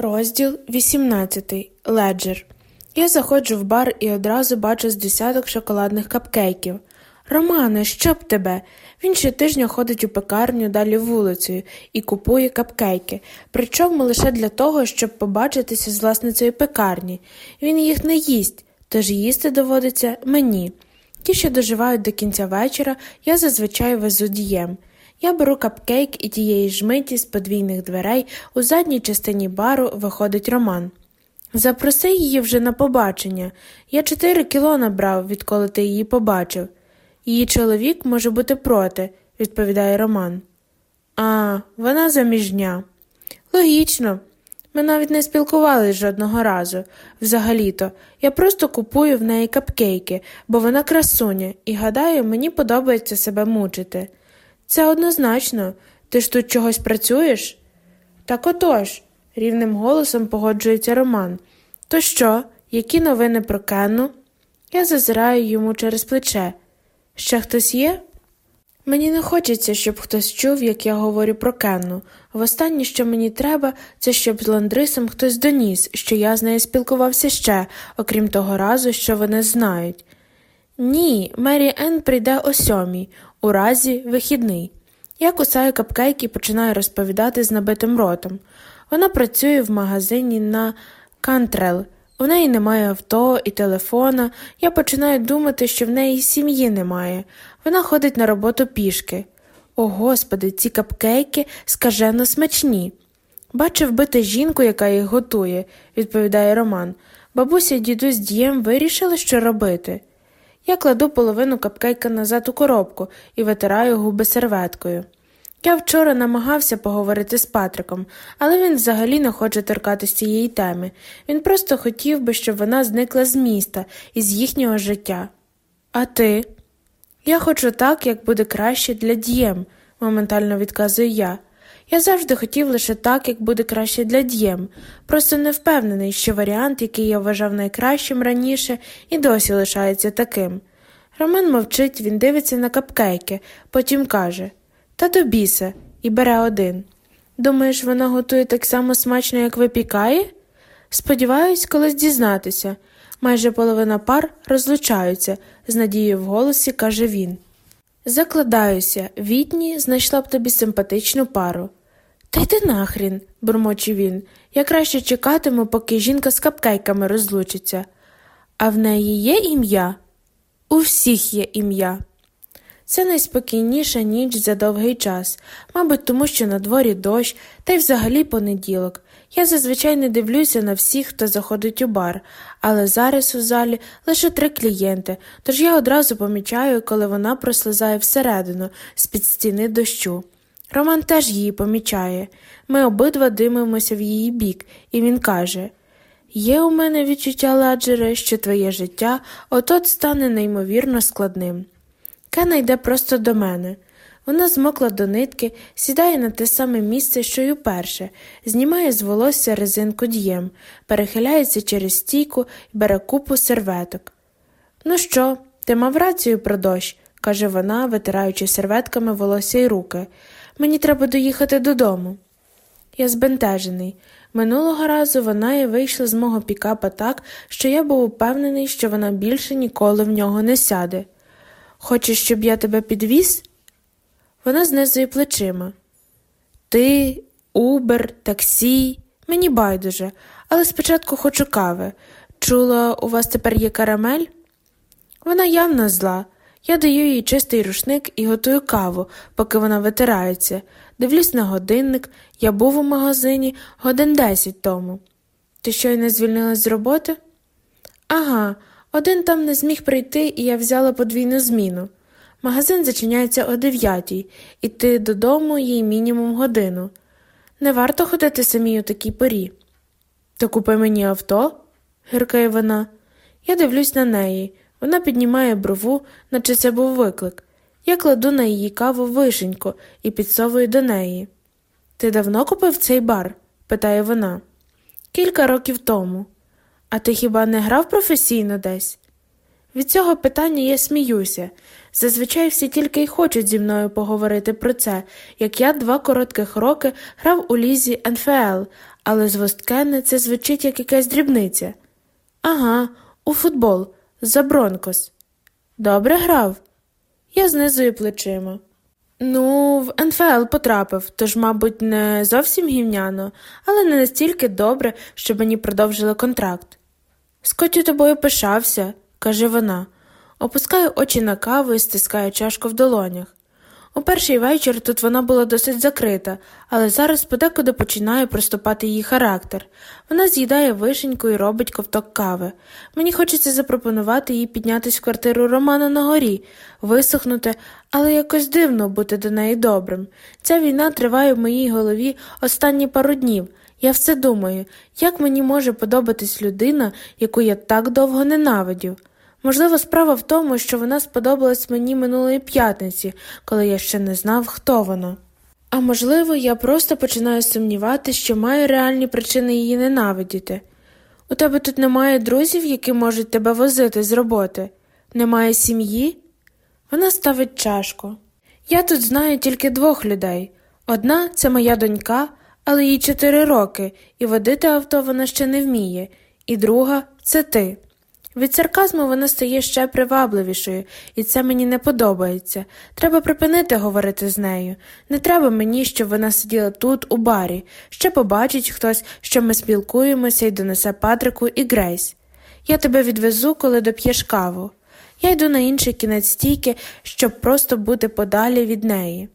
Розділ 18. Леджер. Я заходжу в бар і одразу бачу з десяток шоколадних капкейків. Романе, щоб тебе? Він щотижня ходить у пекарню далі вулицею і купує капкейки, причому лише для того, щоб побачитися з власницею пекарні. Він їх не їсть, тож їсти доводиться мені. Ті, що доживають до кінця вечора, я зазвичай везу дієм. Я беру капкейк і тієї ж миті з подвійних дверей у задній частині бару виходить Роман. Запроси її вже на побачення. Я чотири кіло набрав, відколи ти її побачив. Її чоловік може бути проти, відповідає Роман. А, вона заміжня. Логічно. Ми навіть не спілкувались жодного разу. Взагалі-то, я просто купую в неї капкейки, бо вона красуня, і гадаю, мені подобається себе мучити. Це однозначно. Ти ж тут чогось працюєш? Так отож, рівним голосом погоджується Роман. То що, які новини про Кенну? Я зазираю йому через плече. Ще хтось є? Мені не хочеться, щоб хтось чув, як я говорю про Кенну. Востаннє, що мені треба, це щоб з Ландрисом хтось доніс, що я з нею спілкувався ще, окрім того разу, що вони знають. Ні, Мері Енн прийде о сьомій, у разі вихідний. Я кусаю капкейки і починаю розповідати з набитим ротом. Вона працює в магазині на Кантрел. У неї немає авто і телефона. Я починаю думати, що в неї сім'ї немає. Вона ходить на роботу пішки. О, господи, ці капкейки скажено смачні. Бачив бити жінку, яка їх готує, відповідає Роман. Бабуся і дідусь дієм вирішили, що робити. Я кладу половину капкейка назад у коробку і витираю губи серветкою. Я вчора намагався поговорити з Патриком, але він взагалі не хоче торкатися цієї теми. Він просто хотів би, щоб вона зникла з міста і з їхнього життя. А ти? Я хочу так, як буде краще для дієм, моментально відказую я. Я завжди хотів лише так, як буде краще для дієм, просто не впевнений, що варіант, який я вважав найкращим раніше, і досі лишається таким. Роман мовчить, він дивиться на капкейки, потім каже Та до біса, і бере один. Думаєш, вона готує так само смачно, як випікає? Сподіваюсь, колись дізнатися. Майже половина пар розлучаються, з надією в голосі каже він. Закладаюся, Вітні знайшла б тобі симпатичну пару. Та йди нахрін, бурмоче він. Я краще чекатиму, поки жінка з капкейками розлучиться. А в неї є ім'я? У всіх є ім'я. Це найспокійніша ніч за довгий час, мабуть, тому що на дворі дощ, та й взагалі понеділок. Я зазвичай не дивлюся на всіх, хто заходить у бар, але зараз у залі лише три клієнти, тож я одразу помічаю, коли вона прослизає всередину з під стіни дощу. Роман теж її помічає. Ми обидва димимося в її бік, і він каже Є у мене відчуття, ладжере, що твоє життя отот стане неймовірно складним. Кена йде просто до мене. Вона змокла до нитки, сідає на те саме місце, що й уперше, знімає з волосся резинку дієм, перехиляється через стійку і бере купу серветок. Ну що, ти мав рацію про дощ, каже вона, витираючи серветками волосся й руки. Мені треба доїхати додому. Я збентежений. Минулого разу вона і вийшла з мого пікапа так, що я був упевнений, що вона більше ніколи в нього не сяде. Хочеш, щоб я тебе підвіз? Вона знизує плечима. Ти, Убер, таксі, мені байдуже, але спочатку хочу кави. Чула, у вас тепер є карамель? Вона явно зла. Я даю їй чистий рушник і готую каву, поки вона витирається. Дивлюсь на годинник, я був у магазині годин десять тому. Ти щойно звільнилась з роботи? Ага, один там не зміг прийти, і я взяла подвійну зміну. Магазин зачиняється о дев'ятій, іти додому їй мінімум годину. Не варто ходити самій у такій порі. То купи мені авто, гиркає вона. Я дивлюсь на неї. Вона піднімає брову, наче це був виклик. Я кладу на її каву вишеньку і підсовую до неї. Ти давно купив цей бар? питає вона. Кілька років тому. А ти хіба не грав професійно десь? Від цього питання я сміюся. Зазвичай всі тільки й хочуть зі мною поговорити про це, як я два коротких роки грав у лізі НФЛ, але з Восткени це звучить як якась дрібниця. Ага, у футбол, за Бронкос. Добре грав? Я знизую плечима. Ну, в НФЛ потрапив, тож, мабуть, не зовсім гівняно, але не настільки добре, щоб мені продовжили контракт. Скотю тобою пишався, каже вона, опускаю очі на каву і стискаю чашку в долонях. У перший вечір тут вона була досить закрита, але зараз подекуди починає проступати її характер. Вона з'їдає вишеньку і робить ковток кави. Мені хочеться запропонувати їй піднятися в квартиру Романа на горі, висохнути, але якось дивно бути до неї добрим. Ця війна триває в моїй голові останні пару днів. Я все думаю, як мені може подобатись людина, яку я так довго ненавидів. Можливо, справа в тому, що вона сподобалась мені минулої п'ятниці, коли я ще не знав, хто вона. А можливо, я просто починаю сумніватися, що маю реальні причини її ненавидіти. У тебе тут немає друзів, які можуть тебе возити з роботи, немає сім'ї? Вона ставить чашку. Я тут знаю тільки двох людей. Одна це моя донька, але їй чотири роки, і водити авто вона ще не вміє, і друга це ти. Від сарказму вона стає ще привабливішою, і це мені не подобається. Треба припинити говорити з нею. Не треба мені, щоб вона сиділа тут, у барі. Ще побачить хтось, що ми спілкуємося і донесе Патрику і Грейс. Я тебе відвезу, коли доп'єш каву. Я йду на інший кінець стійки, щоб просто бути подалі від неї.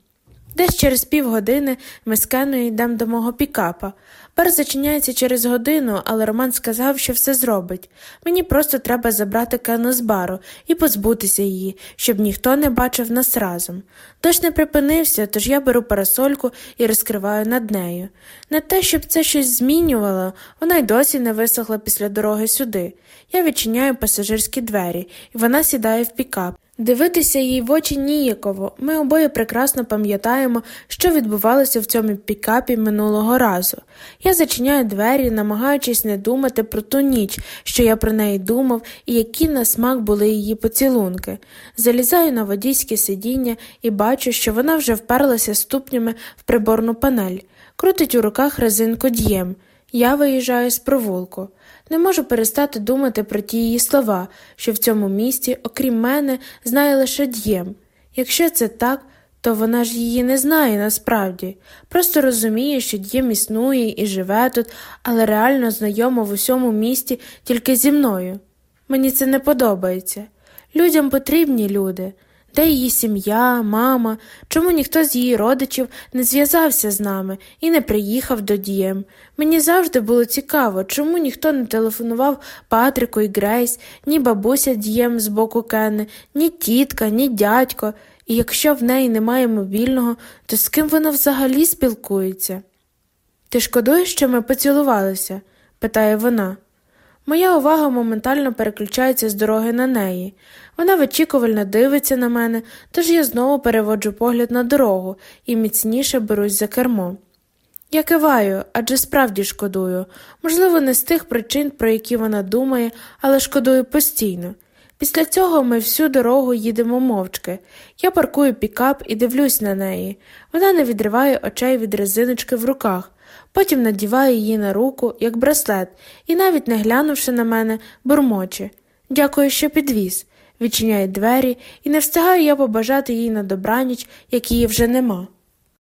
Десь через півгодини ми з Кеною йдемо до мого пікапа. Бар зачиняється через годину, але Роман сказав, що все зробить. Мені просто треба забрати Кену з бару і позбутися її, щоб ніхто не бачив нас разом. Дощ не припинився, тож я беру парасольку і розкриваю над нею. Не те, щоб це щось змінювало, вона й досі не висохла після дороги сюди. Я відчиняю пасажирські двері, і вона сідає в пікап. Дивитися їй в очі ніяково. Ми обоє прекрасно пам'ятаємо, що відбувалося в цьому пікапі минулого разу. Я зачиняю двері, намагаючись не думати про ту ніч, що я про неї думав, і які на смак були її поцілунки. Залізаю на водійське сидіння і бачу, що вона вже вперлася ступнями в приборну панель, крутить у руках резинку д'єм. Я виїжджаю з провулку. Не можу перестати думати про ті її слова, що в цьому місті, окрім мене, знає лише д'єм. Якщо це так, то вона ж її не знає насправді, просто розуміє, що д'єм існує і живе тут, але реально знайома в усьому місті тільки зі мною. Мені це не подобається. Людям потрібні люди. Де її сім'я, мама, чому ніхто з її родичів не зв'язався з нами і не приїхав до дієм? Мені завжди було цікаво, чому ніхто не телефонував Патрику і Грейс, ні бабуся дієм з боку Кенни, ні тітка, ні дядько, і якщо в неї немає мобільного, то з ким вона взагалі спілкується? Ти шкодуєш, що ми поцілувалися? питає вона. Моя увага моментально переключається з дороги на неї. Вона вичікувально дивиться на мене, тож я знову переводжу погляд на дорогу і міцніше берусь за кермо. Я киваю, адже справді шкодую, можливо, не з тих причин, про які вона думає, але шкодую постійно. Після цього ми всю дорогу їдемо мовчки. Я паркую пікап і дивлюсь на неї. Вона не відриває очей від резиночки в руках, потім надіває її на руку, як браслет, і, навіть не глянувши на мене, бурмоче. Дякую, що підвіз. Відчиняє двері, і не встигаю я побажати їй на добраніч, як її вже нема.